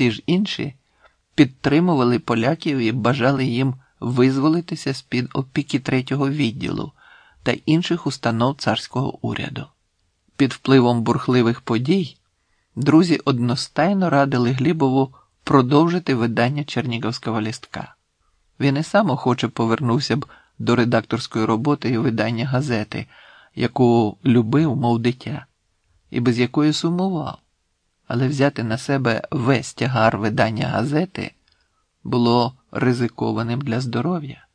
Всі ж інші підтримували поляків і бажали їм визволитися з-під опіки третього відділу та інших установ царського уряду. Під впливом бурхливих подій друзі одностайно радили Глібову продовжити видання Чернігівського лістка. Він і сам охоче повернувся б до редакторської роботи і видання газети, яку любив, мов дитя, і без якої сумував, але взяти на себе весь тягар видання газети було ризикованим для здоров'я.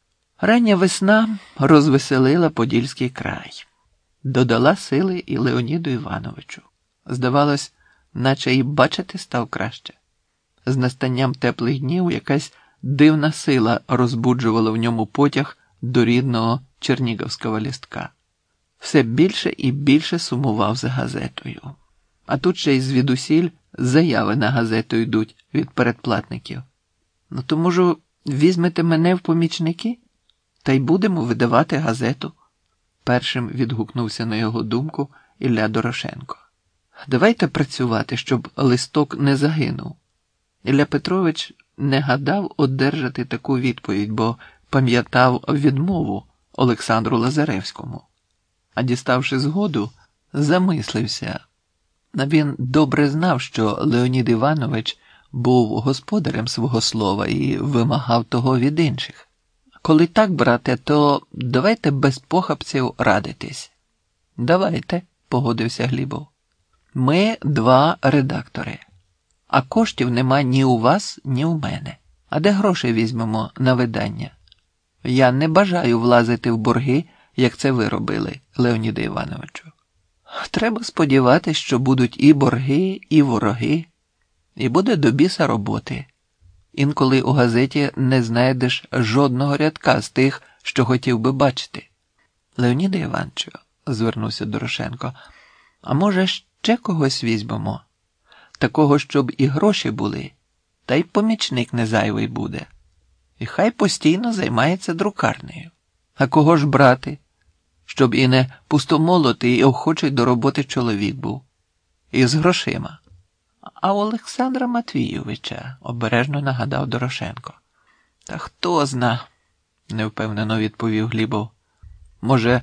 Рання весна розвеселила Подільський край, додала сили і Леоніду Івановичу. Здавалось, наче і бачити став краще. З настанням теплих днів якась дивна сила розбуджувала в ньому потяг до рідного чернігівського лістка. Все більше і більше сумував за газетою. А тут ще й звідусіль заяви на газету йдуть від передплатників. Ну то, можу, візьмете мене в помічники та й будемо видавати газету. Першим відгукнувся на його думку Ілля Дорошенко. Давайте працювати, щоб листок не загинув. Ілля Петрович не гадав одержати таку відповідь, бо пам'ятав відмову Олександру Лазаревському, а діставши згоду, замислився. Він добре знав, що Леонід Іванович був господарем свого слова і вимагав того від інших. Коли так, брате, то давайте без похабців радитись. Давайте, погодився Глібов. Ми два редактори, а коштів нема ні у вас, ні у мене. А де гроші візьмемо на видання? Я не бажаю влазити в борги, як це ви робили, Леоніде Івановичу. Треба сподіватися, що будуть і борги, і вороги, і буде до біса роботи. Інколи у газеті не знайдеш жодного рядка з тих, що хотів би бачити. Леоніде Івановичу, звернувся Дорошенко, а може, ще когось візьмемо? Такого, щоб і гроші були, та й помічник не зайвий буде. І хай постійно займається друкарнею. А кого ж брати? Щоб і не пустомолотий і охочий до роботи чоловік був, і з грошима. А Олександра Матвійовича, обережно нагадав Дорошенко. Та хто зна, невпевнено відповів Глібов. Може,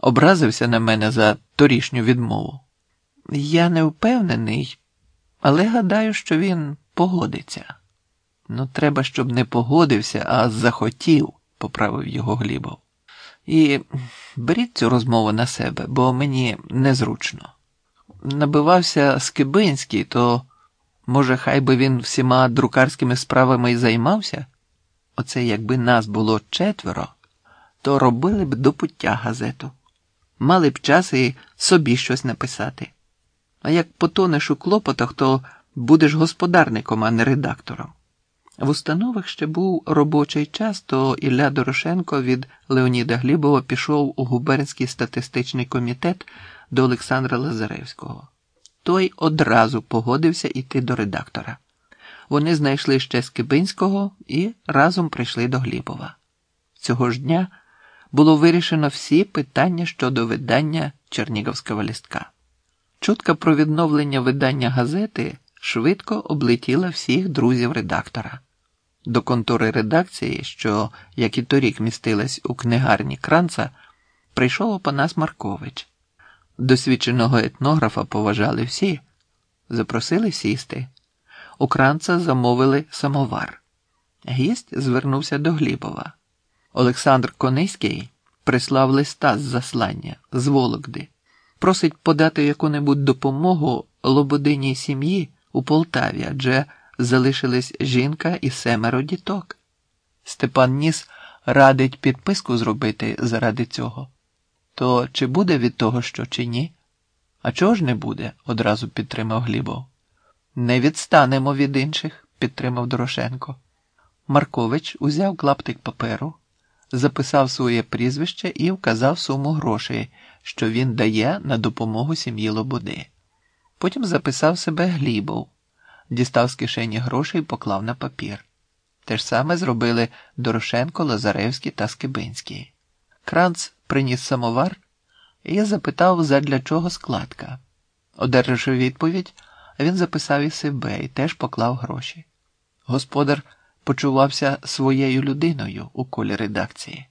образився на мене за торішню відмову? Я не впевнений, але гадаю, що він погодиться. Ну, треба, щоб не погодився, а захотів, поправив його Глібов. І беріть цю розмову на себе, бо мені незручно. Набивався Скибинський, то, може, хай би він всіма друкарськими справами і займався? Оце якби нас було четверо, то робили б до пуття газету. Мали б час і собі щось написати. А як потонеш у клопотах, то будеш господарником, а не редактором. В установах ще був робочий час, то Ілля Дорошенко від Леоніда Глібова пішов у губернський статистичний комітет до Олександра Лазаревського. Той одразу погодився йти до редактора. Вони знайшли ще Скибинського і разом прийшли до Глібова. Цього ж дня було вирішено всі питання щодо видання Чернігівського лістка. Чутка про відновлення видання газети швидко облетіла всіх друзів редактора. До контори редакції, що, як і торік, містилась у книгарні Кранца, прийшов Опанас Маркович. Досвідченого етнографа поважали всі, запросили сісти. У Кранца замовили самовар. Гість звернувся до Глібова. Олександр Кониський прислав листа з заслання з Вологди, просить подати яку-небудь допомогу лободиній сім'ї у Полтаві, адже залишились жінка і семеро діток. Степан Ніс радить підписку зробити заради цього. То чи буде від того що, чи ні? А чого ж не буде? одразу підтримав Глібов. Не відстанемо від інших, підтримав Дорошенко. Маркович узяв клаптик паперу, записав своє прізвище і вказав суму грошей, що він дає на допомогу сім'ї Лободи. Потім записав себе Глібов, дістав з кишені гроші і поклав на папір. Те ж саме зробили Дорошенко, Лазаревський та Скибинський. Кранц приніс самовар і запитав, задля чого складка. Одержавши відповідь, він записав і себе і теж поклав гроші. Господар почувався своєю людиною у колі редакції.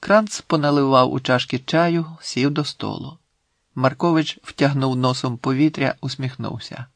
Кранц поналивав у чашки чаю, сів до столу. Маркович втягнув носом повітря, усміхнувся.